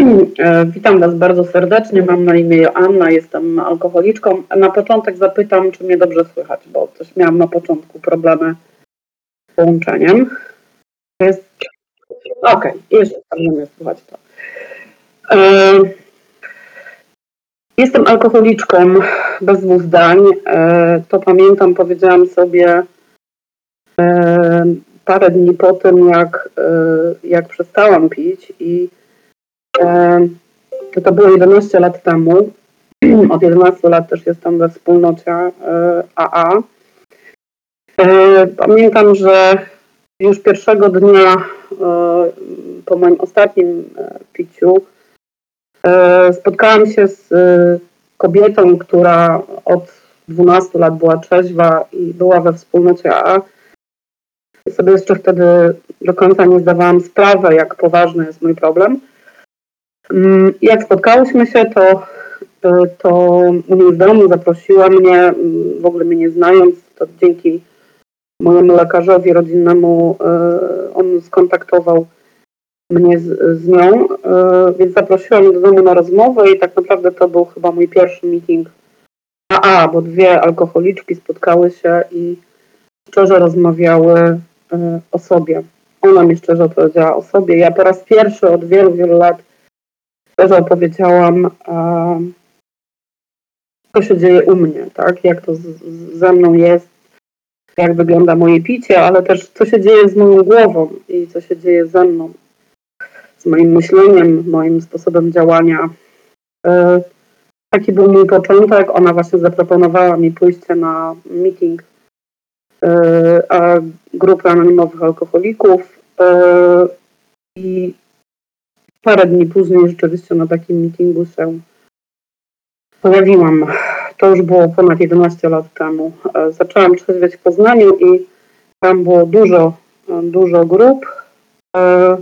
E, witam Was bardzo serdecznie. Mam na imię Joanna, jestem alkoholiczką. Na początek zapytam, czy mnie dobrze słychać, bo coś miałam na początku problemy z połączeniem. Jest... Okej, okay, jeszcze dobrze mnie słychać to. E, jestem alkoholiczką bez dwóch zdań. E, to pamiętam, powiedziałam sobie parę dni po tym, jak, jak przestałam pić i to było 11 lat temu. Od 11 lat też jestem we wspólnocie AA. E, e, pamiętam, że już pierwszego dnia e, po moim ostatnim piciu spotkałam się z kobietą, która od 12 lat była trzeźwa i była we wspólnocie AA. I sobie jeszcze wtedy do końca nie zdawałam sprawy, jak poważny jest mój problem. Mm, jak spotkałyśmy się, to, to u niej w domu zaprosiła mnie, mm, w ogóle mnie nie znając, to dzięki mojemu lekarzowi rodzinnemu e, on skontaktował mnie z, z nią, e, więc zaprosiła mnie do domu na rozmowę i tak naprawdę to był chyba mój pierwszy meeting AA, bo dwie alkoholiczki spotkały się i szczerze rozmawiały o sobie. Ona mi szczerze opowiedziała o sobie. Ja po raz pierwszy od wielu, wielu lat też opowiedziałam, co się dzieje u mnie, tak? Jak to ze mną jest, jak wygląda moje picie, ale też co się dzieje z moją głową i co się dzieje ze mną, z moim myśleniem, moim sposobem działania. E, taki był mój początek. Ona właśnie zaproponowała mi pójście na meeting e, grupy anonimowych alkoholików e, i parę dni później rzeczywiście na takim meetingu się pojawiłam. To już było ponad 11 lat temu. E, zaczęłam trzeźwieć w Poznaniu i tam było dużo, dużo grup, e,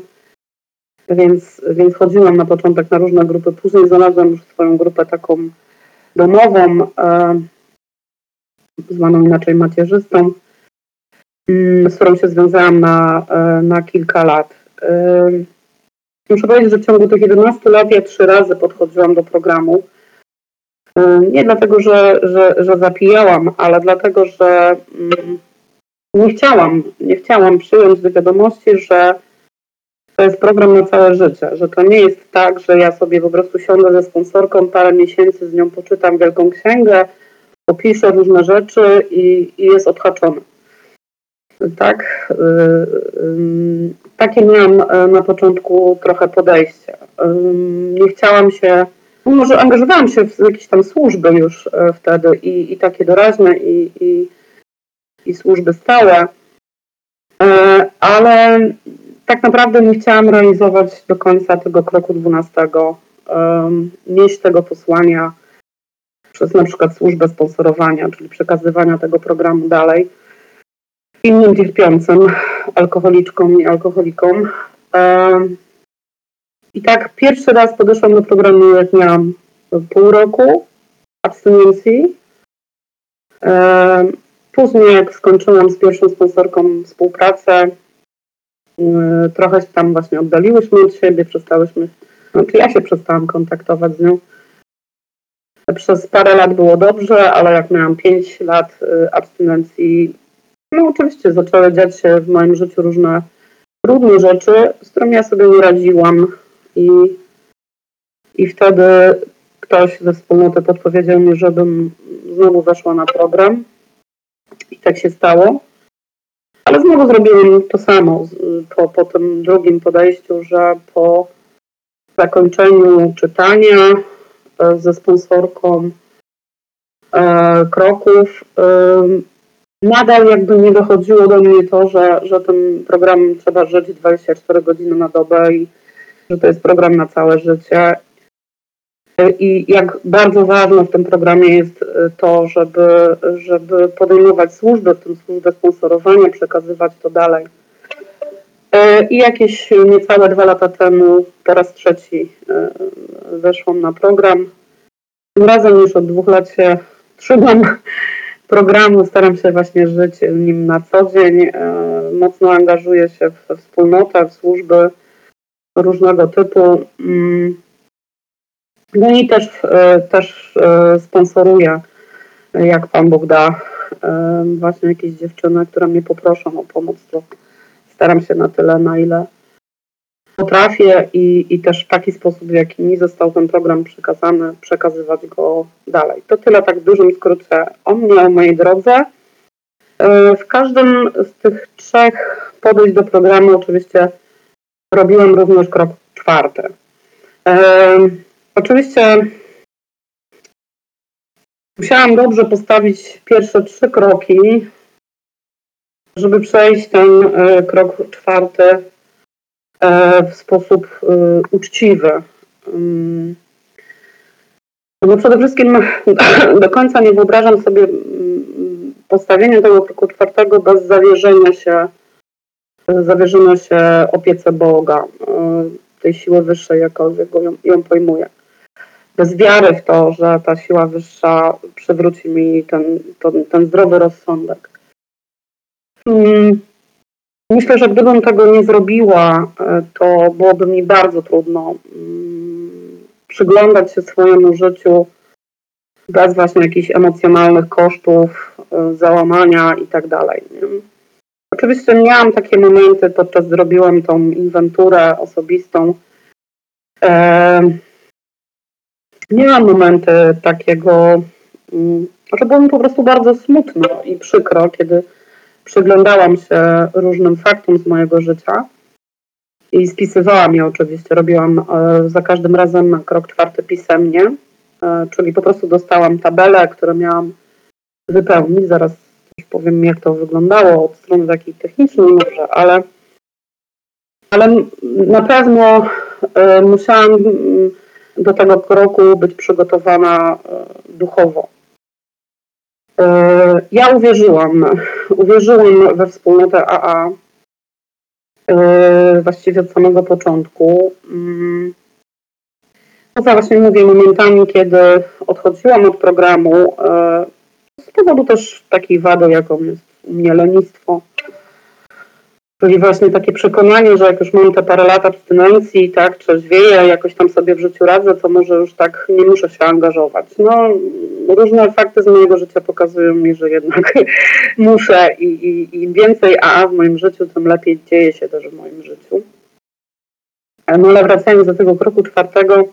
więc, więc chodziłam na początek na różne grupy. Później znalazłam już swoją grupę taką domową, e, zwaną inaczej macierzystą, mm, z którą się związałam na, na kilka lat. Muszę powiedzieć, że w ciągu tych 11 lat ja trzy razy podchodziłam do programu. Nie dlatego, że, że, że zapijałam, ale dlatego, że mm, nie chciałam, nie chciałam przyjąć do wiadomości, że to jest program na całe życie, że to nie jest tak, że ja sobie po prostu siądę ze sponsorką, parę miesięcy z nią poczytam wielką księgę, opiszę różne rzeczy i, i jest odhaczone. Tak? Y, y, takie miałam e, na początku trochę podejście. Nie chciałam się, no może angażowałam się w jakieś tam służby już e, wtedy i, i takie doraźne i, i, i służby stałe, e, ale tak naprawdę nie chciałam realizować do końca tego kroku 12, nieść tego posłania przez na przykład służbę sponsorowania, czyli przekazywania tego programu dalej innym cierpiącym, alkoholiczkom i alkoholikom. I tak pierwszy raz podeszłam do programu, jak miałam pół roku abstynencji. Później, jak skończyłam z pierwszą sponsorką współpracę, trochę się tam właśnie oddaliłyśmy od siebie, przestałyśmy, znaczy ja się przestałam kontaktować z nią. Przez parę lat było dobrze, ale jak miałam 5 lat y, abstynencji, no oczywiście zaczęły dziać się w moim życiu różne trudne rzeczy, z którymi ja sobie nie radziłam i, i wtedy ktoś ze wspólnoty podpowiedział mi, żebym znowu weszła na program i tak się stało. Ale znowu zrobiłam to samo po, po tym drugim podejściu, że po zakończeniu czytania e, ze sponsorką e, kroków e, nadal jakby nie dochodziło do mnie to, że, że tym programem trzeba żyć 24 godziny na dobę i że to jest program na całe życie. I jak bardzo ważne w tym programie jest e, to, żeby, żeby podejmować służbę, w tym służbę sponsorowania, przekazywać to dalej. E, I jakieś niecałe dwa lata temu, po raz trzeci, e, weszłam na program. Tym razem już od dwóch lat się trzymam programu, staram się właśnie żyć nim na co dzień. E, mocno angażuję się w wspólnotę, w służby różnego typu. Mm, No i też, też sponsoruję, jak Pan Bóg da, właśnie jakieś dziewczyny, które mnie poproszą o pomoc, to staram się na tyle, na ile potrafię i, i też w taki sposób, w jaki mi został ten program przekazany, przekazywać go dalej. To tyle tak w dużym skrócie o mnie, o mojej drodze. E, w każdym z tych trzech podejść do programu oczywiście robiłem również krok czwarty. E, oczywiście musiałam dobrze postawić pierwsze trzy kroki, żeby przejść ten e, krok czwarty w sposób e, uczciwy. No przede wszystkim do końca nie wyobrażam sobie mm, postawienia tego kroku czwartego bez zawierzenia się, zawierzenia się opiece Boga, e, tej siły wyższej, jakkolwiek ją, ją pojmuję. Bez wiary w to, że ta siła wyższa przywróci mi ten, ten, ten zdrowy rozsądek. Myślę, że gdybym tego nie zrobiła, e, to byłoby mi bardzo trudno mm, przyglądać się swojemu życiu bez właśnie jakichś emocjonalnych kosztów, e, załamania i tak. Oczywiście miałam takie momenty, podczas zrobiłam tą inwenturę osobistą. E, miałam momenty takiego, mm, że było mi po prostu bardzo smutno i przykro, kiedy przyglądałam się różnym faktom z mojego życia i spisywałam je oczywiście. Robiłam e, za każdym razem krok czwarty pisemnie, e, czyli po prostu dostałam tabelę, którą miałam wypełnić. Zaraz też powiem, jak to wyglądało od strony takiej technicznej może, ale, ale na pewno e, musiałam do tego kroku być przygotowana duchowo. Ja uwierzyłam, uwierzyłam we wspólnotę AA e, właściwie od samego początku. Mm. Poza właśnie mówię momentami, kiedy odchodziłam od programu e, z powodu też takiej wady, jaką jest u mnie lenistwo. Czyli właśnie takie przekonanie, że jak już mam te parę lat abstynencji, tak, trzeźwieję, jakoś tam sobie w życiu radzę, to może już tak nie muszę się angażować. No, różne fakty z mojego życia pokazują mi, że jednak muszę i, i im więcej AA w moim życiu, tym lepiej dzieje się też w moim życiu. No ale wracając do tego kroku czwartego,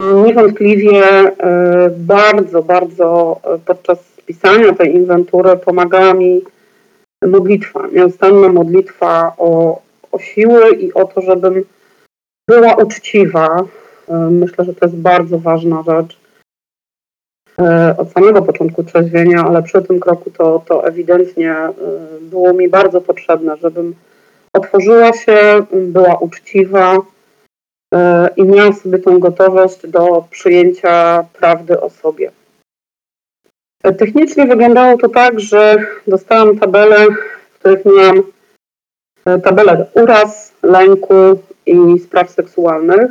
niewątpliwie e, bardzo, bardzo podczas pisania tej inwentury pomagała mi modlitwa, nieustanna modlitwa o, o siły i o to, żebym była uczciwa. E, myślę, że to jest bardzo ważna rzecz. E, od samego początku trzeźwienia, ale przy tym kroku to, to ewidentnie e, było mi bardzo potrzebne, żebym otworzyła się, była uczciwa i miała sobie tą gotowość do przyjęcia prawdy o sobie. Technicznie wyglądało to tak, że dostałam tabelę, w których miałam e, tabelę uraz, lęku i spraw seksualnych,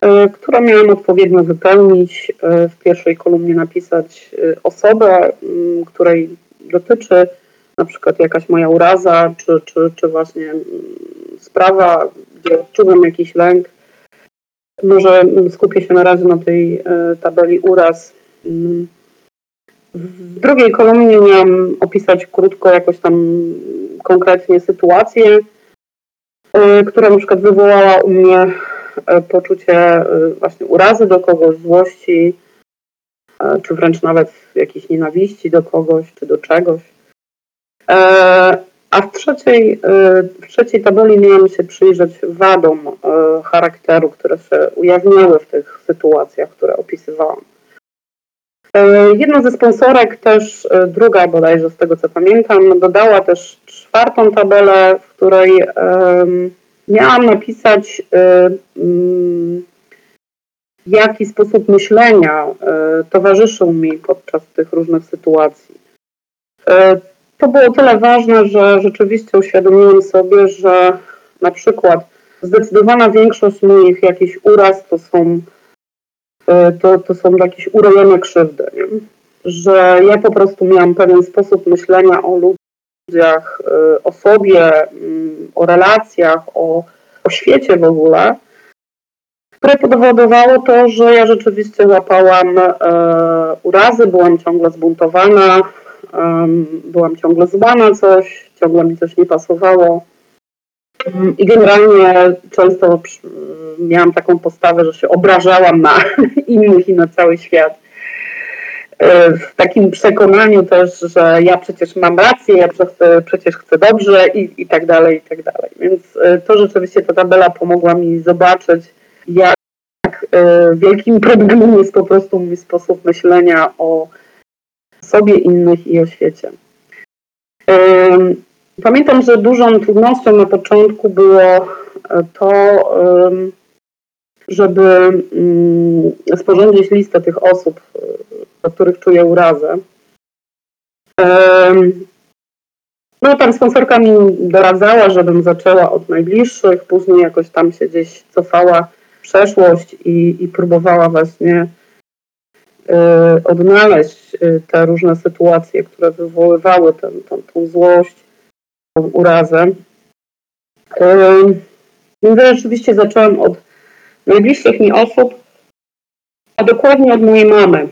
e, które miałam odpowiednio wypełnić. E, w pierwszej kolumnie napisać osobę, której dotyczy na przykład jakaś moja uraza, czy, czy, czy właśnie sprawa, gdzie odczuwam jakiś lęk. Może skupię się na razie na tej tabeli uraz w drugiej kolumnie miałam opisać krótko jakoś tam konkretnie sytuację, y, która na przykład wywołała u mnie y, poczucie y, właśnie urazy do kogoś, złości, czy wręcz nawet jakiejś nienawiści do kogoś, czy do czegoś. A w trzeciej, w trzeciej tabeli miałam się przyjrzeć wadom charakteru, które się ujawniły w tych sytuacjach, które opisywałam. E, jedna ze sponsorek też, e, druga bodajże z tego co pamiętam, dodała też czwartą tabelę, w której miałam napisać um, jaki sposób myślenia towarzyszył mi podczas tych różnych sytuacji. To było tyle ważne, że rzeczywiście uświadomiłam sobie, że na przykład zdecydowana większość moich jakichś uraz to są E, to, to są jakieś urojone krzywdy. Nie? Że ja po prostu miałam pewien sposób myślenia o ludziach, e, o sobie, mm, o relacjach, o, o świecie w ogóle, które powodowało to, że ja rzeczywiście łapałam e, urazy, byłam ciągle zbuntowana, byłam ciągle zła na coś, ciągle mi coś nie pasowało. I generalnie często miałam taką postawę, że się obrażałam na innych i na cały świat. E, w takim przekonaniu też, że ja przecież mam rację, ja przecież chcę dobrze i, i tak dalej, i tak dalej. Więc e, to rzeczywiście ta tabela pomogła mi zobaczyć, jak e, wielkim problemem jest po prostu mój sposób myślenia o sobie, innych i o świecie. Pamiętam, że dużą trudnością na początku było to, żeby mm, sporządzić listę tych osób, do których czuję urazę. No tam sponsorka mi doradzała, żebym zaczęła od najbliższych, później jakoś tam się gdzieś cofała w przeszłość i, i próbowała właśnie y, odnaleźć te różne sytuacje, które wywoływały tą złość, tą urazę. Więc rzeczywiście zaczęłam od najbliższych mi osób, a dokładnie od mojej mamy.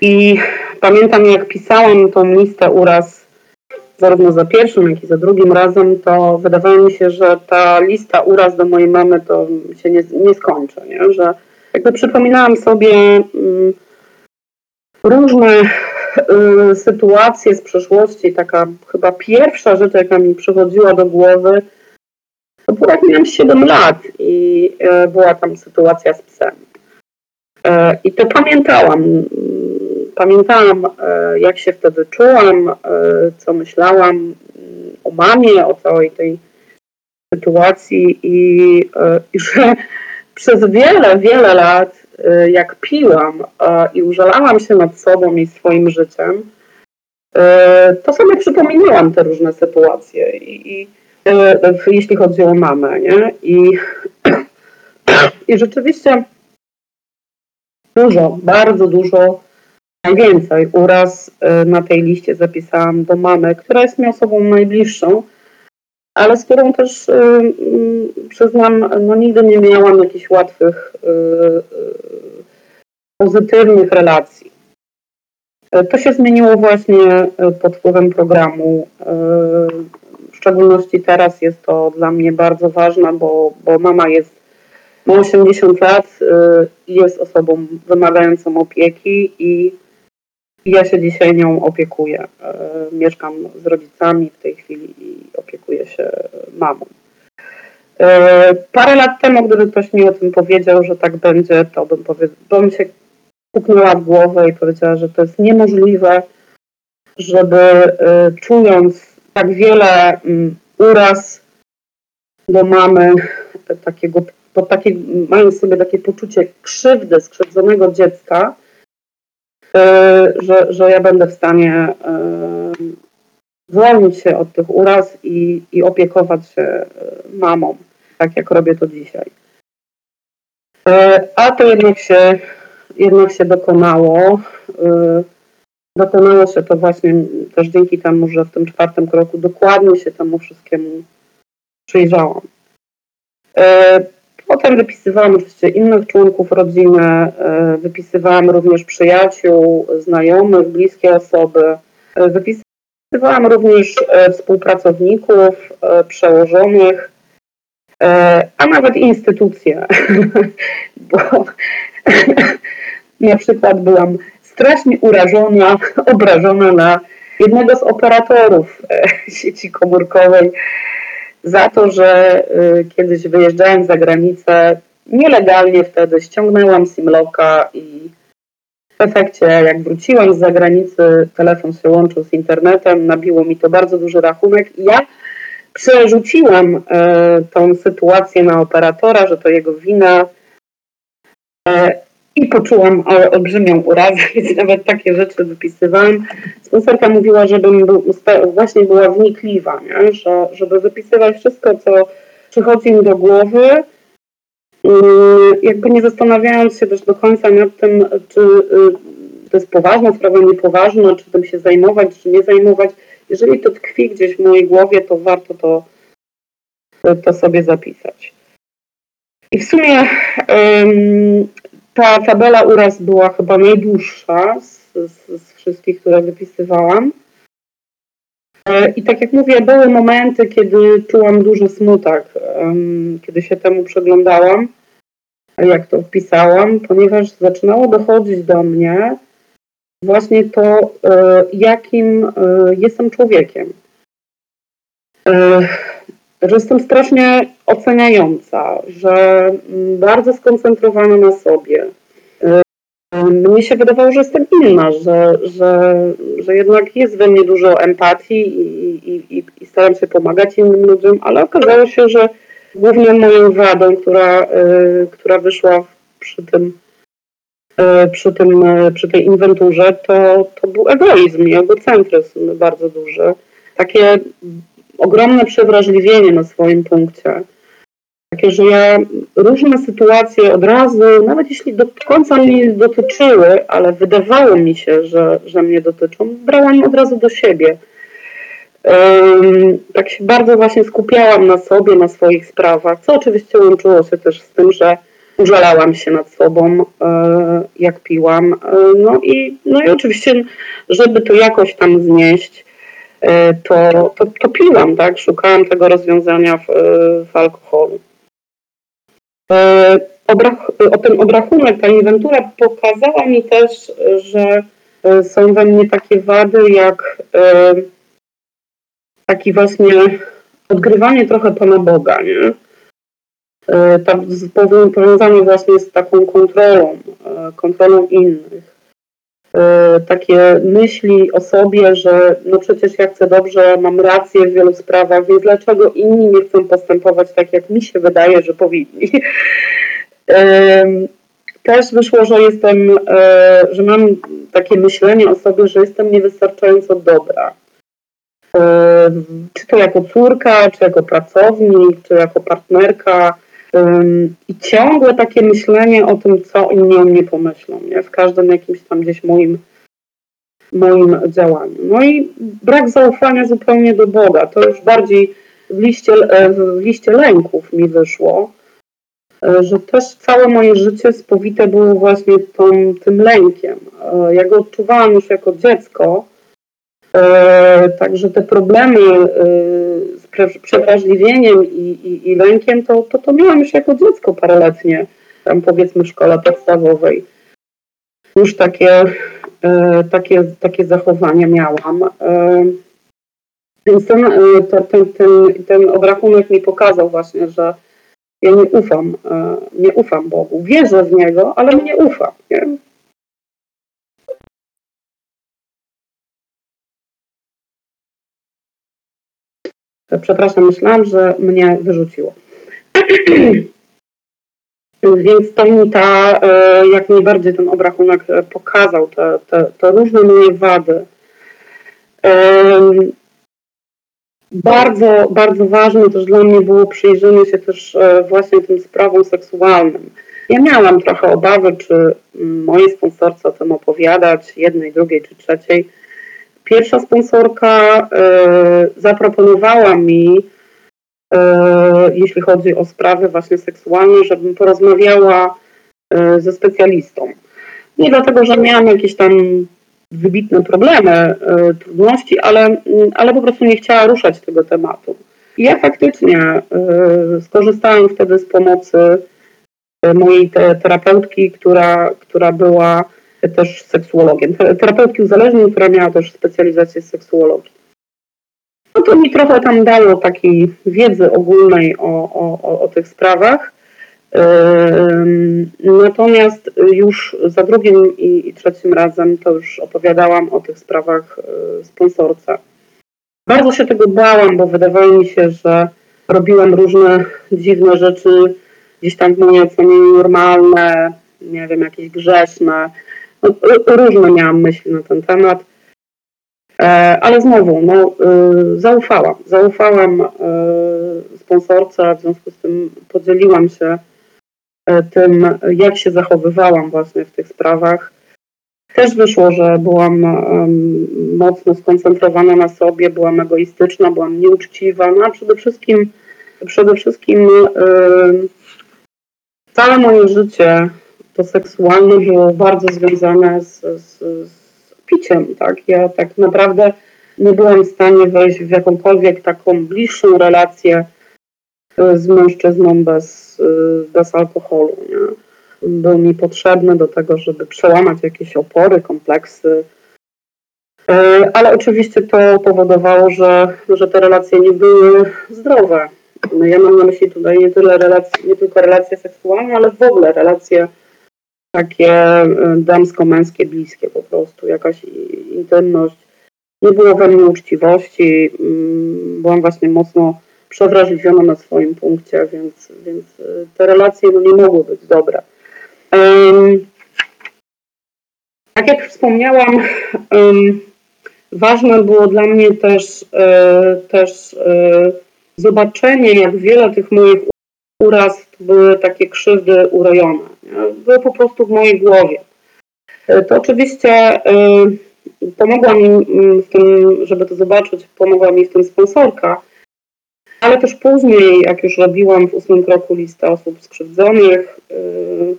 I pamiętam, jak pisałam tą listę uraz, zarówno za pierwszym, jak i za drugim razem, to wydawało mi się, że ta lista uraz do mojej mamy to się nie, nie skończy, nie? że jakby przypominałam sobie mm, różne y, sytuacje z przeszłości. Taka chyba pierwsza rzecz, jaka mi przychodziła do głowy, to było jak miałam 7 lat i y, była tam sytuacja z psem. Y, I to pamiętałam Pamiętałam, jak się wtedy czułam, co myślałam o mamie, o całej tej sytuacji i, i że przez wiele, wiele lat, jak piłam i użalałam się nad sobą i swoim życiem, to sobie przypominałam te różne sytuacje, i, i jeśli chodzi o mamę. Nie? I, I rzeczywiście dużo, bardzo dużo najwięcej. Uraz y, na tej liście zapisałam do mamy, która jest mi osobą najbliższą, ale z którą też y, y, przyznam, no nigdy nie miałam jakichś łatwych, pozytywnych relacji. To się zmieniło właśnie pod wpływem programu. W szczególności teraz jest to dla mnie bardzo ważne, bo, bo mama jest ma 80 lat i jest osobą wymagającą opieki i ja się dzisiaj nią opiekuję. E, mieszkam z rodzicami w tej chwili i opiekuję się mamą. E, parę lat temu, gdyby ktoś mi o tym powiedział, że tak będzie, to bym, powie, bym się puknęła w głowę i powiedziała, że to jest niemożliwe, żeby e, czując tak wiele mm, uraz do mamy, takiego, to takie, mając sobie takie poczucie krzywdy, skrzywdzonego dziecka, że, że ja będę w stanie e, zwolnić się od tych uraz i, i opiekować się e, mamą, tak jak robię to dzisiaj. A to jednak się, jednak się dokonało. Dokonało się to właśnie też dzięki temu, że w tym czwartym kroku dokładnie się temu wszystkiemu przyjrzałam. Potem wypisywałam oczywiście innych członków rodziny, e, wypisywałam również przyjaciół, znajomych, bliskie osoby. E, wypisywałam również e, współpracowników, przełożonych, a nawet instytucje, bo na przykład byłam strasznie urażona, obrażona na jednego z operatorów sieci komórkowej, za to, że y, kiedyś wyjeżdżając za granicę, nielegalnie wtedy ściągnęłam Simloka i w efekcie, jak wróciłam z zagranicy, telefon się łączył z internetem, nabiło mi to bardzo duży rachunek i ja przerzuciłam y, tą sytuację na operatora, że to jego wina. E, i poczułam olbrzymią urazę, więc nawet takie rzeczy wypisywałam. Sponsorka mówiła, żebym właśnie była wnikliwa, nie? Że, żeby wypisywać wszystko, co przychodzi mi do głowy, mm, jakby nie zastanawiając się też do końca nad tym, czy y, to jest poważna sprawa, niepoważna, czy tym się zajmować, czy nie zajmować. Jeżeli to tkwi gdzieś w mojej głowie, to warto to, to sobie zapisać. I w sumie ta tabela uraz była chyba najdłuższa z, z, z wszystkich, które wypisywałam. E, I tak jak mówię, były momenty, kiedy czułam duży smutek, kiedy się temu przeglądałam, jak to wpisałam, ponieważ zaczynało dochodzić do mnie właśnie to, e, jakim e, jestem człowiekiem. Że jestem strasznie oceniająca, że mm, bardzo skoncentrowana na sobie, mnie się wydawało, że jestem inna, że, że, że jednak jest we mnie dużo empatii i, i, i staram się pomagać innym ludziom, ale okazało się, że głównie moją wadą, która, y, która wyszła przy tym, y, przy, tym, y, przy tej inwenturze, to, to był egoizm i egocentryzm bardzo duży. Takie ogromne przewrażliwienie na swoim punkcie takie, że ja różne sytuacje od razu, nawet jeśli do końca mnie nie dotyczyły, ale wydawało mi się, że, że mnie dotyczą, brałam od razu do siebie. Um, tak się bardzo właśnie skupiałam na sobie, na swoich sprawach, co oczywiście łączyło się też z tym, że użalałam się nad sobą, e, jak piłam. E, no, i, no i oczywiście, żeby to jakoś tam znieść, to, to, to piłam, tak? Szukałam tego rozwiązania w, w alkoholu. E, o ten obrachunek, ta inwentura pokazała mi też, że e, są we mnie takie wady jak e, taki właśnie odgrywanie trochę Pana Boga, nie? Tak powiązane właśnie z taką kontrolą, kontrolą innych. E, takie myśli o sobie, że no przecież ja chcę dobrze, mam rację w wielu sprawach, więc dlaczego inni nie chcą postępować tak, jak mi się wydaje, że powinni. Też wyszło, że jestem, e, że mam takie myślenie o sobie, że jestem niewystarczająco dobra. E, czy to jako córka, czy jako pracownik, czy jako partnerka, i ciągłe takie myślenie o tym, co inni o mnie pomyślą, nie? w każdym jakimś tam gdzieś moim, moim działaniu. No i brak zaufania zupełnie do Boga. To już bardziej w liście, e, w liście lęków mi wyszło, e, że też całe moje życie spowite było właśnie tą, tym lękiem. E, ja go odczuwałam już jako dziecko, także te problemy przewrażliwieniem i, i, i lękiem, to, to to miałam już jako dziecko paroletnie, tam powiedzmy w szkole podstawowej. Już takie, e, takie, takie zachowania miałam. E, więc ten, e, ten, ten, ten obrachunek mi pokazał właśnie, że ja nie ufam, nie ufam Bogu. Wierzę w Niego, ale nie ufam. Nie? Przepraszam, myślałam, że mnie wyrzuciło. Więc to mi ta, e, jak najbardziej ten obrachunek e, pokazał te, te, te różne moje wady. Bardzo, bardzo ważne też dla mnie było przyjrzenie się też e, właśnie tym sprawom seksualnym. Ja miałam trochę obawy, czy mojej sponsorce o tym opowiadać, jednej, drugiej czy trzeciej Pierwsza sponsorka e, zaproponowała mi, e, jeśli chodzi o sprawy właśnie seksualne, żebym porozmawiała e, ze specjalistą. Nie dlatego, że miałam jakieś tam wybitne problemy, trudności, ale, ale po prostu nie chciała ruszać tego tematu. I ja faktycznie skorzystałam wtedy z pomocy mojej terapeutki, która, która była też seksuologiem, terapeutki uzależnień, która miała też specjalizację z seksuologii. No to mi trochę tam dało takiej wiedzy ogólnej o, o, o tych sprawach. Natomiast już za drugim i, i, trzecim razem to już opowiadałam o tych sprawach e, sponsorce. Bardzo się tego bałam, bo wydawało mi się, że robiłam różne dziwne rzeczy, gdzieś tam w mojej ocenie normalne, nie wiem, jakieś grzeszne. Różne miałam myśli na ten temat. E, ale znowu, no, e, zaufałam. Zaufałam e, sponsorce, w związku z tym podzieliłam się tym, jak się zachowywałam właśnie w tych sprawach. Też wyszło, że byłam mocno skoncentrowana na sobie, byłam egoistyczna, byłam nieuczciwa, no a przede wszystkim, przede wszystkim całe moje życie to seksualne było bardzo związane z, z, z piciem, tak? Ja tak naprawdę nie byłam w stanie wejść w jakąkolwiek taką bliższą relację e, z mężczyzną bez, e, bez alkoholu. Nie? Był mi potrzebny do tego, żeby przełamać jakieś opory, kompleksy. E, ale oczywiście to powodowało, że, że te relacje nie były zdrowe. No ja mam na myśli tutaj nie, tyle nie tylko relacje seksualne, ale w ogóle relacje takie damsko-męskie, bliskie po prostu, jakaś intymność nie było we mnie uczciwości. Mm, byłam właśnie mocno przewrażliwiona na swoim punkcie, więc, więc y, te relacje no, nie mogły być dobre. Um, tak jak wspomniałam, um, ważne było dla mnie też, e, też e, zobaczenie, jak wiele tych moich uraz były takie krzywdy urojone. Były po prostu w mojej głowie. E, to oczywiście pomogła mi mm, w tym, żeby to zobaczyć, pomogła mi w tym sponsorka, ale też później, jak już robiłam w ósmym kroku listę osób skrzywdzonych yy,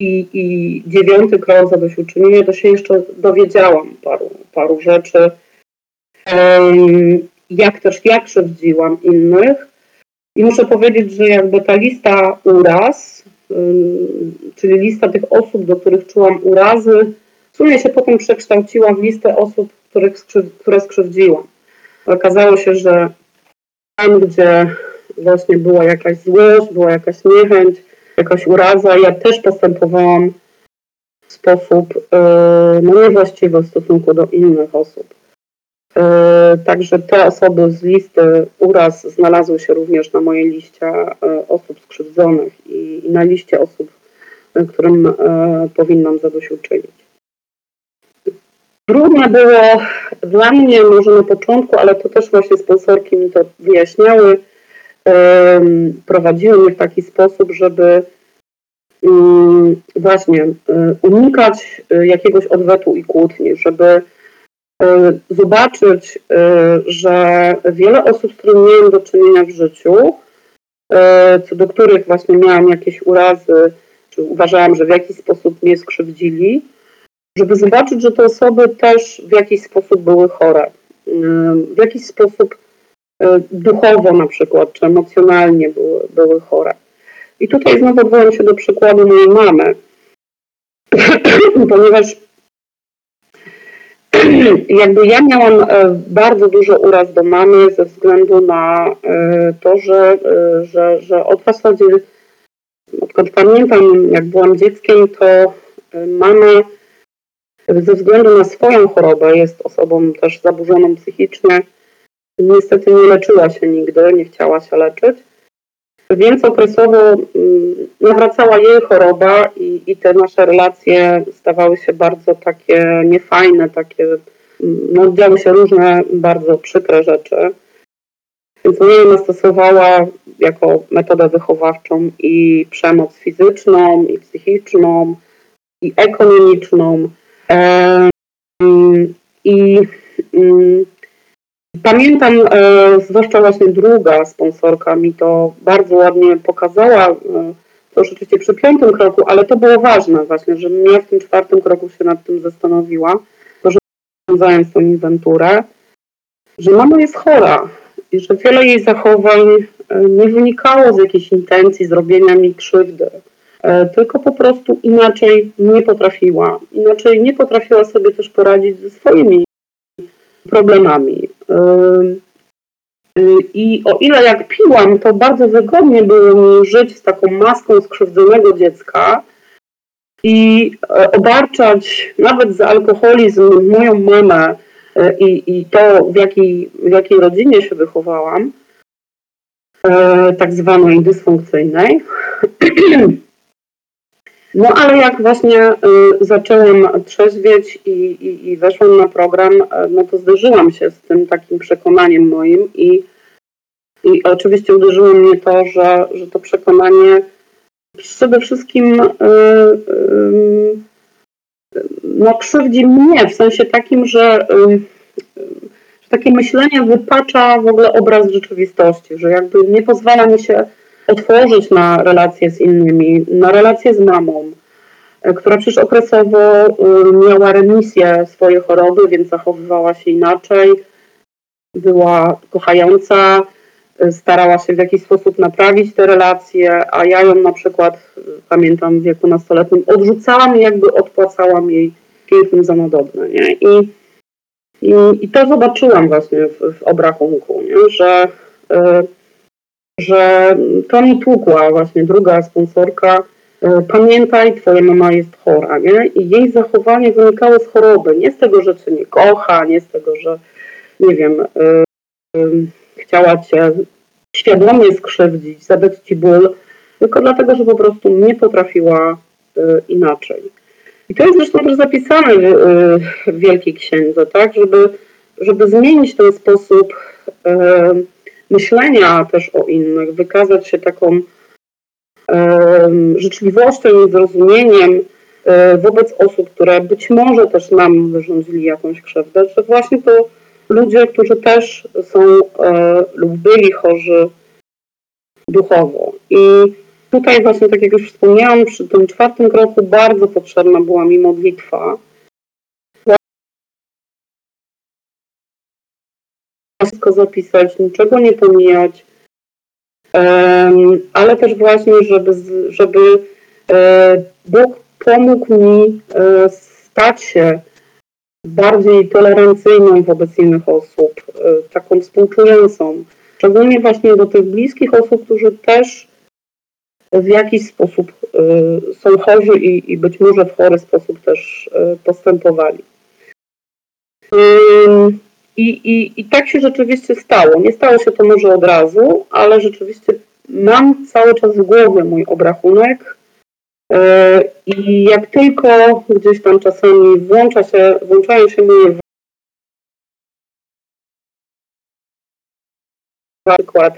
i, i dziewiąty krok zadośćuczynienia, to się jeszcze dowiedziałam paru, paru rzeczy, jak też ja krzywdziłam innych. I muszę powiedzieć, że jakby ta lista uraz, czyli lista tych osób, do których czułam urazy, sumie się potem przekształciła w listę osób, których które skrzywdziłam. Okazało się, że tam, gdzie właśnie była jakaś złość, była jakaś niechęć, jakaś uraza, ja też postępowałam w sposób yy, no, niewłaściwy w stosunku do innych osób. Yy, także te osoby z listy uraz znalazły się również na mojej liście yy, osób skrzywdzonych i, na liście osób, którym powinnam zadośćuczynić. Trudne było dla mnie może na początku, ale to też właśnie sponsorki mi to wyjaśniały. Prowadziły mnie w taki sposób, żeby mm, właśnie unikać jakiegoś odwetu i kłótni, żeby zobaczyć, że wiele osób, z którymi miałam do czynienia w życiu, co do których właśnie miałam jakieś urazy, czy uważałam, że w jakiś sposób mnie skrzywdzili, żeby zobaczyć, że te osoby też w jakiś sposób były chore. W jakiś sposób duchowo na przykład, czy emocjonalnie były, były chore. I tutaj znowu odwołam się do przykładu mojej mamy, ponieważ jakby ja miałam e, bardzo dużo uraz do mamy ze względu na e, to, że, że, że od zasadzie, odkąd pamiętam, jak byłam dzieckiem, to mama ze względu na swoją chorobę jest osobą też zaburzoną psychicznie. Niestety nie leczyła się nigdy, nie chciała się leczyć. Więc okresowo mm, nawracała jej choroba i, i te nasze relacje stawały się bardzo takie niefajne, takie, mm, no działy się różne bardzo przykre rzeczy. Więc mnie stosowała jako metodę wychowawczą i przemoc fizyczną, i psychiczną, i ekonomiczną. I mm, pamiętam, e, zwłaszcza właśnie druga sponsorka mi to bardzo ładnie pokazała, e, to oczywiście przy piątym kroku, ale to było ważne właśnie, że ja w tym czwartym kroku się nad tym zastanowiła, porządzając tą inwenturę, że mama jest chora i że wiele jej zachowań e, nie wynikało z jakiejś intencji zrobienia mi krzywdy tylko po prostu inaczej nie potrafiła. Inaczej nie potrafiła sobie też poradzić ze swoimi problemami. E, e, I o ile jak piłam, to bardzo wygodnie było mi żyć z taką maską skrzywdzonego dziecka i obarczać nawet za alkoholizm moją mamę i, i to, w jakiej, w jakiej rodzinie się wychowałam, tak zwanej dysfunkcyjnej. No ale jak właśnie y, trzeźwieć i, i, i weszłam na program, y, no to zderzyłam się z tym takim przekonaniem moim i, i oczywiście uderzyło mnie to, że, że to przekonanie przede wszystkim y, y, no, krzywdzi mnie w sensie takim, że, y, że takie myślenie wypacza w ogóle obraz rzeczywistości, że jakby nie pozwala mi się otworzyć na relacje z innymi, na relacje z mamą, e, która przecież okresowo miała remisję swojej choroby, więc zachowywała się inaczej, była kochająca, starała się w jakiś sposób naprawić te relacje, a ja ją na przykład, pamiętam w wieku nastoletnim, odrzucałam i jakby odpłacałam jej pięknym za nadobne, nie? I, i, i to zobaczyłam właśnie w, w obrachunku, nie? Że, że to mi tłukła właśnie druga sponsorka, y, pamiętaj, twoja mama jest chora, nie? I jej zachowanie wynikało z choroby, nie z tego, że cię nie kocha, nie z tego, że nie wiem, y, chciała cię świadomie skrzywdzić, zadać ci ból, tylko dlatego, że po prostu nie potrafiła inaczej. I to jest zresztą też zapisane w, w Wielkiej Księdze, tak, żeby, żeby zmienić ten sposób e, myślenia też o innych, wykazać się taką życzliwością i zrozumieniem e, wobec osób, które być może też nam wyrządzili jakąś krzywdę, że właśnie to ludzie, którzy też są e, lub byli chorzy duchowo. I Tutaj właśnie, tak jak już wspomniałam, przy tym czwartym kroku bardzo potrzebna była mi modlitwa. Wszystko zapisać, niczego nie pomijać, ale też właśnie, żeby, żeby e, Bóg pomógł mi e, stać się bardziej tolerancyjną wobec innych osób, e, taką współczującą, szczególnie właśnie do tych bliskich osób, którzy też w jakiś sposób są chorzy i, i być może w chory sposób też postępowali. I, i, I tak się rzeczywiście stało. Nie stało się to może od razu, ale rzeczywiście mam cały czas w głowie mój obrachunek. Y, I jak tylko gdzieś tam czasami włącza się, włączają się moje przykład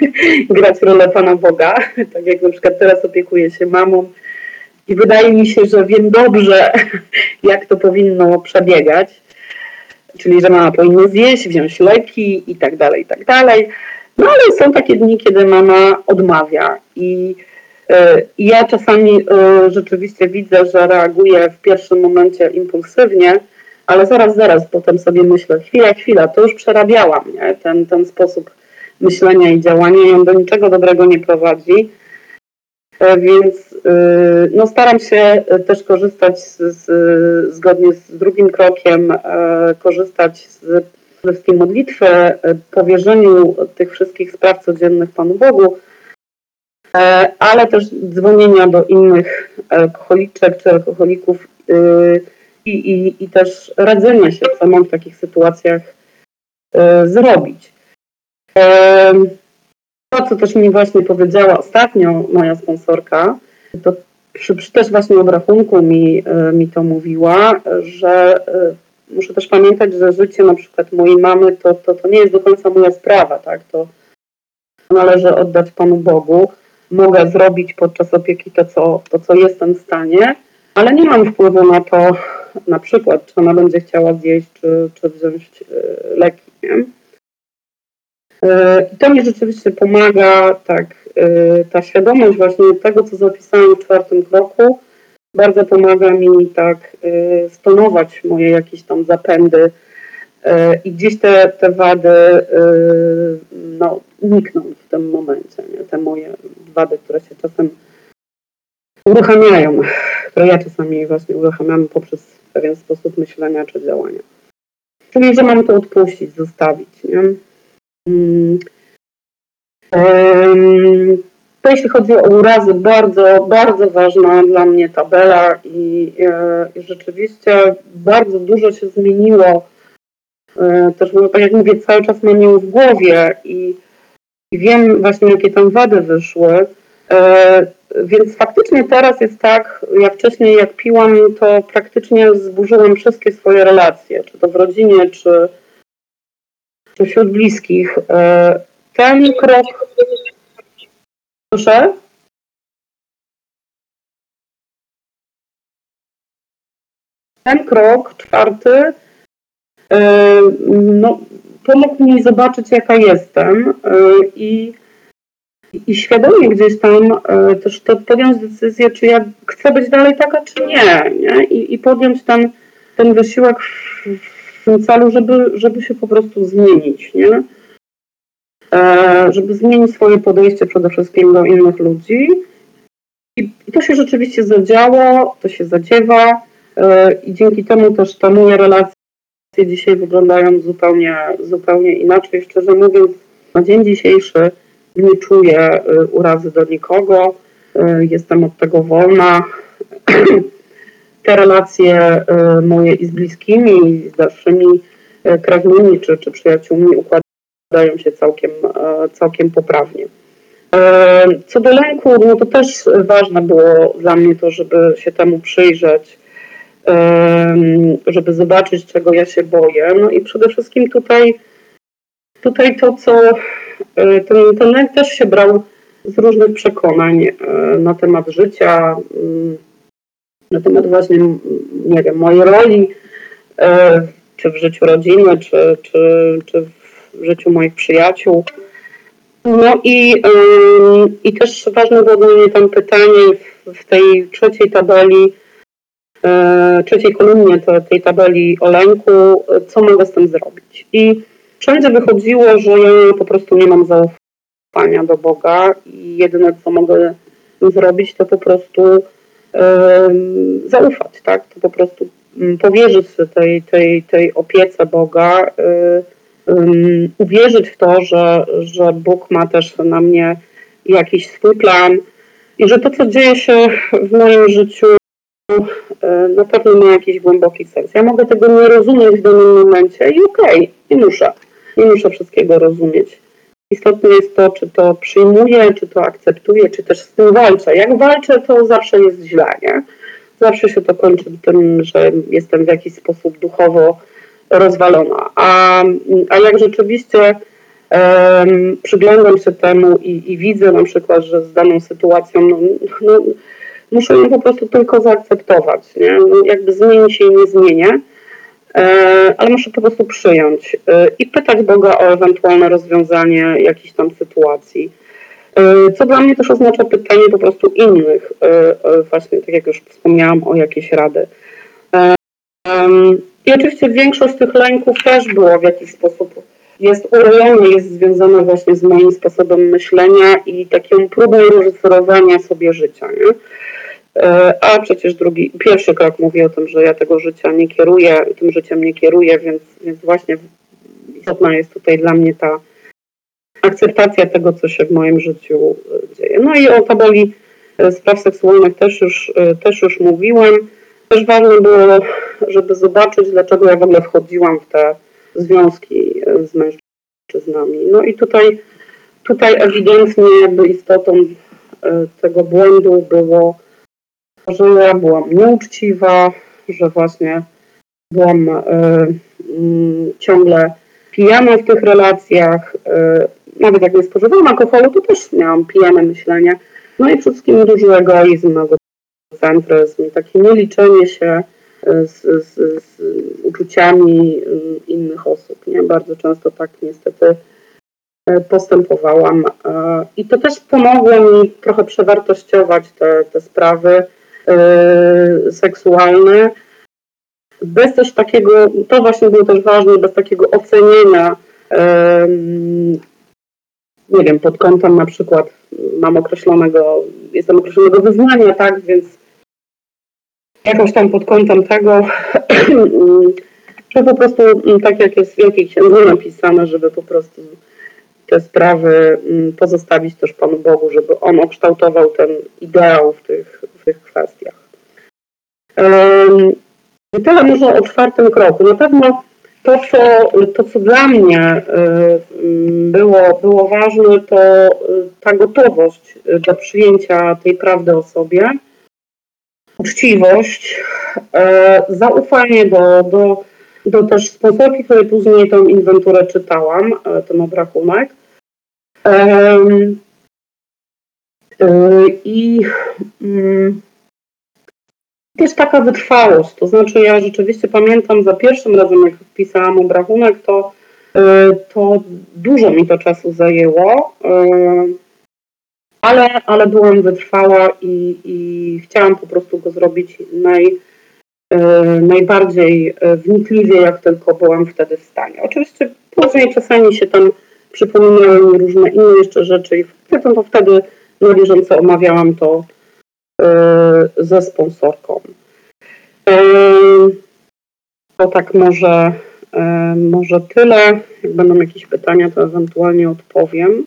grać rolę Pana Boga, tak jak na przykład teraz opiekuję się mamą i wydaje mi się, że wiem dobrze, jak to powinno przebiegać, czyli że mama powinna zjeść, wziąć leki i tak dalej, i tak dalej. No ale są takie dni, kiedy mama odmawia i e, ja czasami e, rzeczywiście widzę, że reaguję w pierwszym momencie impulsywnie, ale zaraz, zaraz potem sobie myślę, chwila, chwila, to już przerabiałam, nie? Ten, ten sposób myślenia i działania i on do niczego dobrego nie prowadzi. E, więc y, no, staram się też korzystać z, zgodnie z drugim krokiem, e, korzystać z przede wszystkim modlitwy, e, powierzeniu tych wszystkich spraw codziennych Panu Bogu, ale też dzwonienia do innych alkoholiczek czy alkoholików i, i, i też radzenia się, co mam w takich sytuacjach zrobić. To, co też mi właśnie powiedziała ostatnio moja sponsorka, to przy, przy też właśnie obrachunku mi, e, mi to mówiła, że e, muszę też pamiętać, że życie na przykład mojej mamy to, to, to nie jest do końca moja sprawa, tak? To należy oddać Panu Bogu. Mogę zrobić podczas opieki to, co, to, co jestem w stanie, ale nie mam wpływu na to, na przykład, czy ona będzie chciała zjeść, czy, czy wziąć e, leki. Nie? E, I to mi rzeczywiście pomaga, tak, e, ta świadomość właśnie tego, co zapisałam w czwartym kroku, bardzo pomaga mi tak e, stonować moje jakieś tam zapędy i gdzieś te, te wady no, nikną w tym momencie, nie? te moje wady, które się czasem uruchamiają, które ja czasami właśnie uruchamiam poprzez pewien sposób myślenia czy działania. Czyli, że mam to odpuścić, zostawić. Nie? To jeśli chodzi o urazy, bardzo, bardzo ważna dla mnie tabela i, e, i rzeczywiście bardzo dużo się zmieniło. E, też, tak jak mówię, cały czas mam ją w głowie i, i wiem właśnie, jakie tam wady wyszły. E, więc faktycznie teraz jest tak, ja wcześniej jak piłam, to praktycznie zburzyłam wszystkie swoje relacje, czy to w rodzinie, czy, wśród bliskich. E, ten krok. Proszę? Ten krok, czwarty, e, no, pomógł mi zobaczyć, jaka jestem e, i i świadomie gdzieś tam też to podjąć decyzję, czy ja chcę być dalej taka, czy nie, nie? I, i podjąć ten, ten wysiłek w tym celu, żeby, żeby się po prostu zmienić, nie? E, żeby zmienić swoje podejście przede wszystkim do innych ludzi. I, i to się rzeczywiście zadziało, to się zadziewa e, i dzięki temu też te moje relacje dzisiaj wyglądają zupełnie, zupełnie inaczej. Szczerze mówiąc, na dzień dzisiejszy nie czuję y, urazy do nikogo, y, jestem od tego wolna. Te relacje y, moje i z bliskimi, i z dalszymi krewnymi czy, czy przyjaciółmi układają się całkiem, całkiem poprawnie. Co do lęku, no to też ważne było dla mnie to, żeby się temu przyjrzeć, żeby zobaczyć, czego ja się boję. No i przede wszystkim tutaj, tutaj to, co ten, ten lęk też się brał z różnych przekonań na temat życia, na temat właśnie, nie wiem, mojej roli, e, czy w życiu rodziny, czy, czy, czy w życiu moich przyjaciół. No i, i też ważne było dla mnie tam pytanie w tej trzeciej tabeli, trzeciej kolumnie tej tabeli o lęku, co mogę z tym zrobić. I Wszędzie wychodziło, że ja po prostu nie mam zaufania do Boga i jedyne, co mogę zrobić, to po prostu zaufać, tak? To po prostu mm, powierzyć tej, tej, tej opiece Boga, uwierzyć w to, że, że Bóg ma też na mnie jakiś swój plan i że to, co dzieje się w moim życiu, e, na pewno ma jakiś głęboki sens. Ja mogę tego nie rozumieć w danym momencie i okej, okay, nie muszę nie muszę wszystkiego rozumieć. Istotne jest to, czy to przyjmuję, czy to akceptuję, czy też z tym walczę. Jak walczę, to zawsze jest źle, nie? Zawsze się to kończy tym, że jestem w jakiś sposób duchowo rozwalona. A, a jak rzeczywiście um, przyglądam się temu i, i, widzę na przykład, że z daną sytuacją no, no, muszę ją po prostu tylko zaakceptować, nie? No, jakby zmieni się i nie zmienię, ale muszę po prostu przyjąć e, i pytać Boga o ewentualne rozwiązanie jakiejś tam sytuacji. E, co dla mnie też oznacza pytanie po prostu innych, właśnie tak jak już wspomniałam, o jakieś rady. I oczywiście większość tych lęków też było w jakiś sposób jest urojone, jest związane właśnie z moim sposobem myślenia i taką próbą reżyserowania sobie życia. Nie? E, a przecież drugi, pierwszy krok mówi o tym, że ja tego życia nie kieruję, tym życiem nie kieruję, więc, więc właśnie istotna jest tutaj dla mnie ta akceptacja tego, co się w moim życiu e, dzieje. No i o tabeli e, spraw seksualnych też już, też już mówiłem. Też ważne było, żeby zobaczyć, dlaczego ja w ogóle wchodziłam w te związki z mężczyznami. No i tutaj, tutaj ewidentnie jakby istotą tego błędu było że byłam nieuczciwa, że właśnie byłam y, y, ciągle pijana w tych relacjach. Y, nawet jak nie spożywałam alkoholu, to też miałam pijane myślenie. No i przede wszystkim duży egoizm, egocentryzm, takie nieliczenie się z, z, z uczuciami innych osób. Nie? Bardzo często tak niestety postępowałam. I to też pomogło mi trochę przewartościować te, te sprawy E, seksualne, bez też takiego, to właśnie było też ważne, bez takiego ocenienia, nie wiem, pod kątem na przykład mam określonego, jestem określonego wyznania, tak, więc jakoś tam pod kątem tego, że po prostu tak jak jest w jakiej księdze napisane, żeby po prostu te sprawy pozostawić też Panu Bogu, żeby On ukształtował ten ideał w tych, tych kwestiach. I tyle może o czwartym kroku. Na pewno to, co, to, co dla mnie było, było ważne, to ta gotowość do przyjęcia tej prawdy o sobie, uczciwość, e, zaufanie do, do, do też sponsorki, której później tą inwenturę czytałam, e, ten obrachunek. E, I mm, jest taka wytrwałość. To znaczy, ja rzeczywiście pamiętam za pierwszym razem, jak wpisałam obrachunek, to, e, to dużo mi to czasu zajęło. E, ale, ale byłam wytrwała i, i chciałam po prostu go zrobić naj, najbardziej wnikliwie, jak tylko byłam wtedy w stanie. Oczywiście później czasami się tam przypominały mi różne inne jeszcze rzeczy i to wtedy na bieżąco omawiałam to ze sponsorką. To tak może, może tyle. Jak będą jakieś pytania, to ewentualnie odpowiem.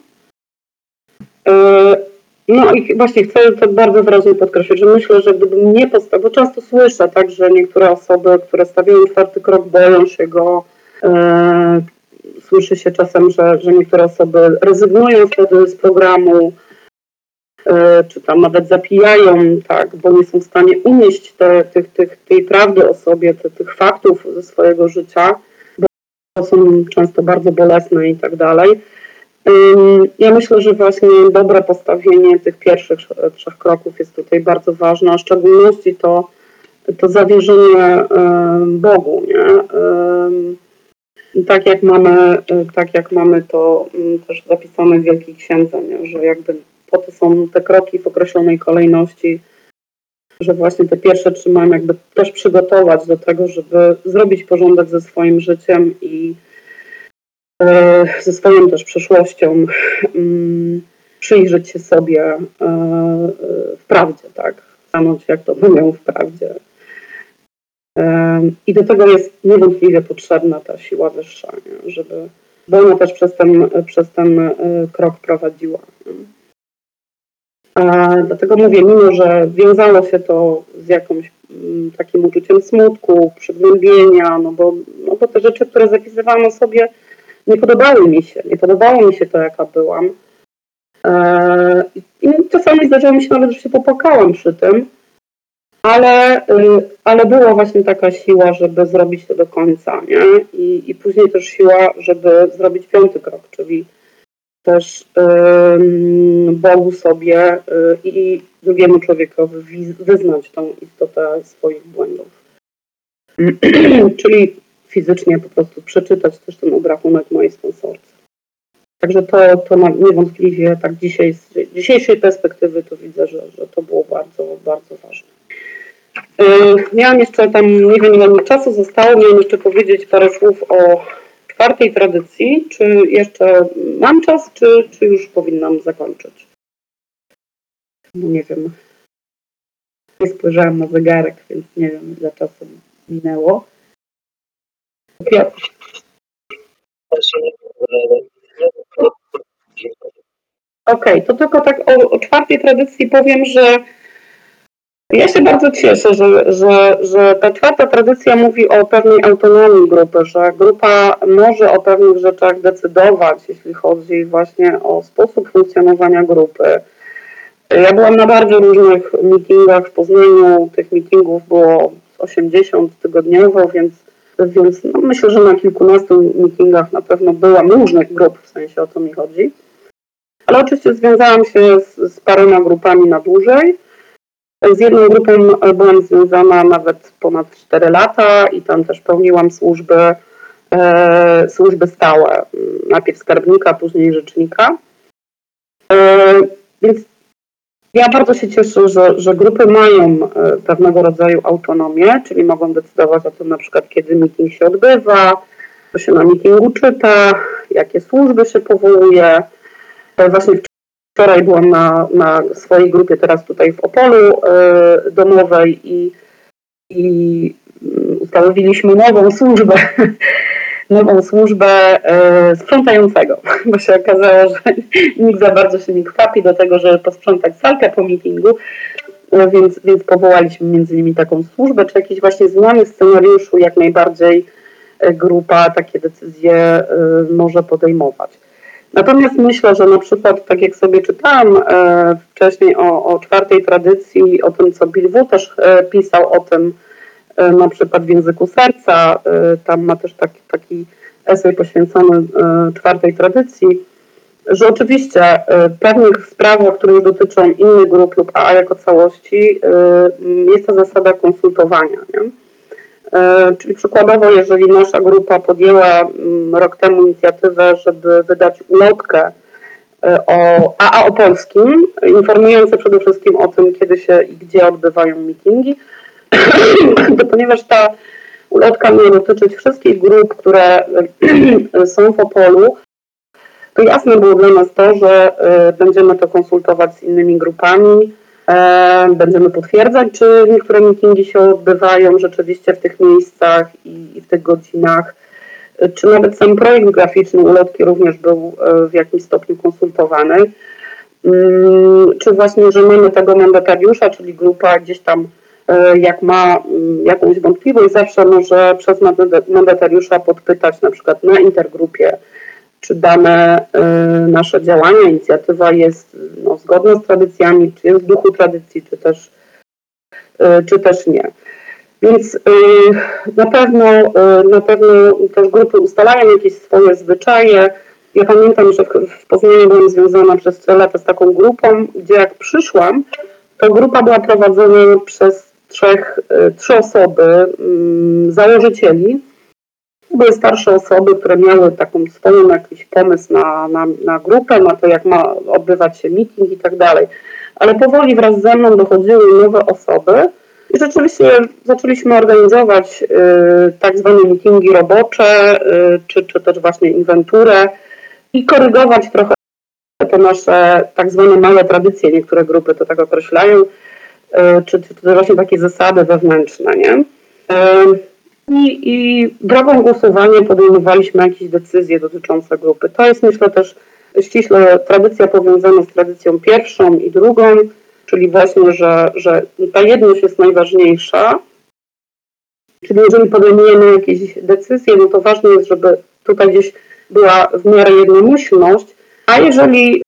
No i właśnie chcę to bardzo wyraźnie podkreślić, że myślę, że gdybym nie postawił, bo często słyszę tak, że niektóre osoby, które stawiają czwarty krok, boją się go. E, słyszy się czasem, że, że niektóre osoby rezygnują wtedy z programu, e, czy tam nawet zapijają, tak, bo nie są w stanie unieść te, tych, tych, tej prawdy o sobie, te, tych faktów ze swojego życia, bo są często bardzo bolesne i tak dalej. Ja myślę, że właśnie dobre postawienie tych pierwszych trzech kroków jest tutaj bardzo ważne, a w szczególności to, to zawierzenie Bogu. Nie? Tak jak mamy, tak jak mamy to też zapisane w Wielkiej Księdze, nie? że jakby po to są te kroki w określonej kolejności, że właśnie te pierwsze trzy mają jakby też przygotować do tego, żeby zrobić porządek ze swoim życiem i E, ze swoją też przeszłością, mm, przyjrzeć się sobie e, w prawdzie, tak? Stanąć jak to mówią w prawdzie. E, I do tego jest niewątpliwie potrzebna ta siła wyższa, nie? żeby, bo ona też przez ten, przez ten krok prowadziła. A dlatego mówię, mimo że wiązało się to z jakimś mm, takim uczuciem smutku, przygnębienia, no bo, no bo te rzeczy, które zapisywałam o sobie, nie podobały mi się. Nie podobało mi się to, jaka byłam. E, I czasami zdarzało mi się nawet, że się popłakałam przy tym, ale, y, ale była właśnie taka siła, żeby zrobić to do końca, nie? I, i później też siła, żeby zrobić piąty krok, czyli też Bogu sobie y, i drugiemu człowiekowi wyznać tą istotę swoich błędów. czyli fizycznie po prostu przeczytać też ten obrachunek mojej sponsorce. Także to, to niewątpliwie tak dzisiaj, z dzisiejszej perspektywy to widzę, że, że to było bardzo, bardzo ważne. Yy, miałam jeszcze tam, nie wiem ile mi czasu zostało, miałam jeszcze powiedzieć parę słów o czwartej tradycji. Czy jeszcze mam czas, czy, czy już powinnam zakończyć? No nie wiem. Nie spojrzałam na zegarek, więc nie wiem ile czasu minęło. Okej, okay, to tylko tak o, o, czwartej tradycji powiem, że ja się bardzo cieszę, że, że, że ta czwarta tradycja mówi o pewnej autonomii grupy, że grupa może o pewnych rzeczach decydować, jeśli chodzi właśnie o sposób funkcjonowania grupy. Ja byłam na bardzo różnych meetingach w Poznaniu, tych meetingów było 80 tygodniowo, więc więc no, myślę, że na kilkunastu meetingach na pewno byłam różnych grup, w sensie o co mi chodzi. Ale oczywiście związałam się z, z paroma grupami na dłużej. Z jedną grupą byłam związana nawet ponad 4 lata i tam też pełniłam służby, e, służby stałe. Najpierw skarbnika, później rzecznika. E, więc ja bardzo się cieszę, że, że grupy mają e, pewnego rodzaju autonomię, czyli mogą decydować o tym na przykład, kiedy meeting się odbywa, co się na meetingu czyta, jakie służby się powołuje. E, właśnie wczoraj byłam na, na swojej grupie, teraz tutaj w Opolu e, domowej i, i ustaliliśmy nową służbę nową służbę e, sprzątającego, bo się okazało, że nikt za bardzo się nie kwapi do tego, żeby posprzątać salkę po meetingu, e, więc, więc powołaliśmy między innymi taką służbę, czy jakieś właśnie zmiany scenariuszu, jak najbardziej e, grupa takie decyzje może podejmować. Natomiast myślę, że na przykład, tak jak sobie czytałam wcześniej o, o czwartej tradycji, o tym, co Bill W. też pisał o tym, E, na przykład w języku serca. E, tam ma też taki, taki esej poświęcony e, czwartej tradycji, że oczywiście pewnych sprawach, które dotyczą innych grup lub A jako całości, jest to zasada konsultowania. Nie? Czyli przykładowo, jeżeli nasza grupa podjęła rok temu inicjatywę, żeby wydać ulotkę o AA Opolskim, informujące przede wszystkim o tym, kiedy się i gdzie odbywają meetingi, to ponieważ ta ulotka miała dotyczyć wszystkich grup, które są w Opolu, to jasne było dla nas to, że będziemy to konsultować z innymi grupami, będziemy potwierdzać, czy niektóre meetingi się odbywają rzeczywiście w tych miejscach i w tych godzinach czy nawet sam projekt graficzny ulotki również był e, w jakimś stopniu konsultowany. Mm, czy właśnie, że mamy tego mandatariusza, czyli grupa gdzieś tam, e, jak ma mm, jakąś wątpliwość, zawsze może przez mandatariusza podpytać na przykład na intergrupie, czy dane e, nasze działania, inicjatywa jest no, zgodna z tradycjami, czy jest w duchu tradycji, czy też, czy też nie. Więc y, na pewno, y, na pewno też grupy ustalają jakieś swoje zwyczaje. Ja pamiętam, że w Poznaniu byłam związana przez 3 lata z taką grupą, gdzie jak przyszłam, to grupa była prowadzona przez trzech, y, trzy osoby, mm, założycieli. Były starsze osoby, które miały taką swoją jakiś pomysł na, na, na grupę, na to, jak ma odbywać się meeting i tak dalej. Ale powoli wraz ze mną dochodziły nowe osoby, i rzeczywiście zaczęliśmy organizować y, tak zwane meetingi robocze, y, czy, czy też właśnie inwenturę i korygować trochę te nasze tak zwane małe tradycje, niektóre grupy to tak określają, y, czy, czy to właśnie takie zasady wewnętrzne, nie? I, I drogą głosowania podejmowaliśmy jakieś decyzje dotyczące grupy. To jest myślę też ściśle tradycja powiązana z tradycją pierwszą i drugą, czyli właśnie, że, że ta jedność jest najważniejsza. Czyli jeżeli podejmujemy jakieś decyzje, no to ważne jest, żeby tutaj gdzieś była w miarę jednomyślność, a jeżeli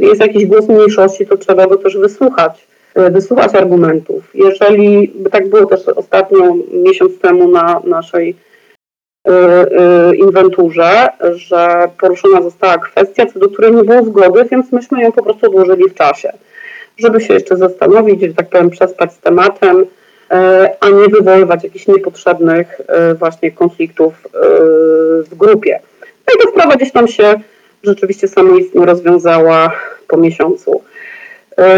jest jakiś głos mniejszości, to trzeba go też wysłuchać, wysłuchać argumentów. Jeżeli, tak było też ostatnio miesiąc temu na naszej y, y, inwenturze, że poruszona została kwestia, co do której nie było zgody, więc myśmy ją po prostu odłożyli w czasie żeby się jeszcze zastanowić, że tak powiem, przespać z tematem, e, a nie wywoływać jakichś niepotrzebnych e, właśnie konfliktów e, w grupie. No i ta sprawa gdzieś tam się rzeczywiście samoistnie rozwiązała po miesiącu.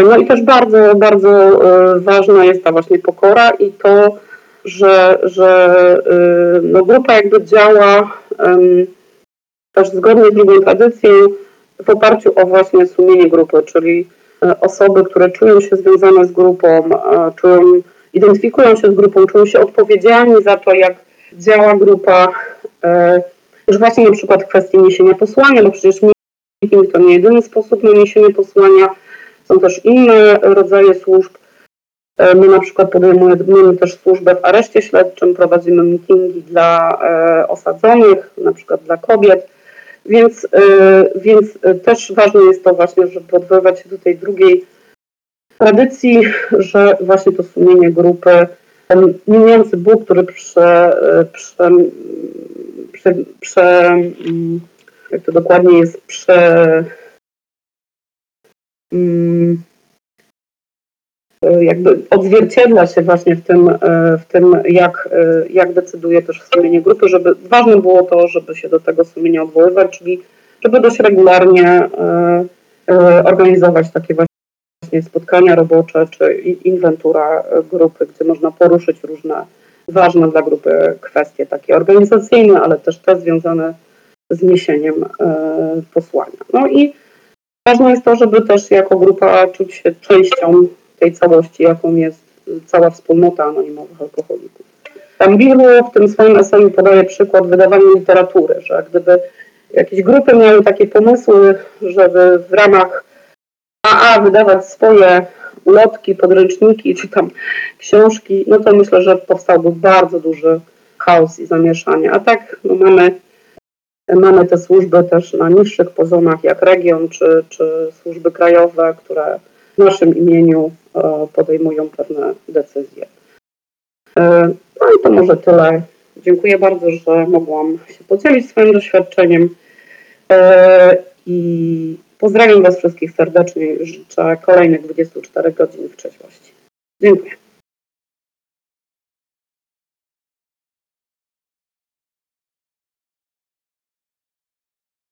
No i też bardzo, bardzo ważna jest ta właśnie pokora i to, że, że no grupa jakby działa też zgodnie z drugą tradycją w oparciu o właśnie sumienie grupy, czyli E, osoby, które czują się związane z grupą, e, czują, identyfikują się z grupą, czują się odpowiedzialni za to, jak działa grupa. E, już właśnie na przykład w kwestii niesienia posłania, bo przecież meeting to nie jedyny sposób na niesienie posłania, są też inne rodzaje służb. My na przykład podejmujemy też służbę w areszcie śledczym, prowadzimy meetingi dla osadzonych, na przykład dla kobiet więc, y, więc też ważne jest to właśnie, żeby odwoływać się do tej drugiej tradycji, że właśnie to sumienie grupy, ten mieniący Bóg, który prze, prze, prze, prze jak to dokładnie jest, prze, E, jakby odzwierciedla się właśnie w tym, e, w tym jak, e, jak decyduje też sumienie grupy, żeby ważne było to, żeby się do tego sumienia odwoływać, czyli żeby dość regularnie organizować takie właśnie spotkania robocze czy inwentura grupy, gdzie można poruszyć różne ważne dla grupy kwestie takie organizacyjne, ale też te związane z niesieniem posłania. No i ważne jest to, żeby też jako grupa czuć się częścią tej całości, jaką jest cała wspólnota anonimowych alkoholików. Tam Bilu w tym swoim eseju podaje przykład wydawania literatury, że gdyby jakieś grupy miały takie pomysły, żeby w ramach AA wydawać swoje ulotki, podręczniki czy tam książki, no to myślę, że powstałby bardzo duży chaos i zamieszanie. A tak no mamy, mamy te służby też na niższych poziomach, jak region czy, czy służby krajowe, które w naszym imieniu e, podejmują pewne decyzje. E, no i to może tyle. Dziękuję bardzo, że mogłam się podzielić swoim doświadczeniem e, i pozdrawiam Was wszystkich serdecznie i życzę kolejnych 24 godzin w trzeźwości. Dziękuję.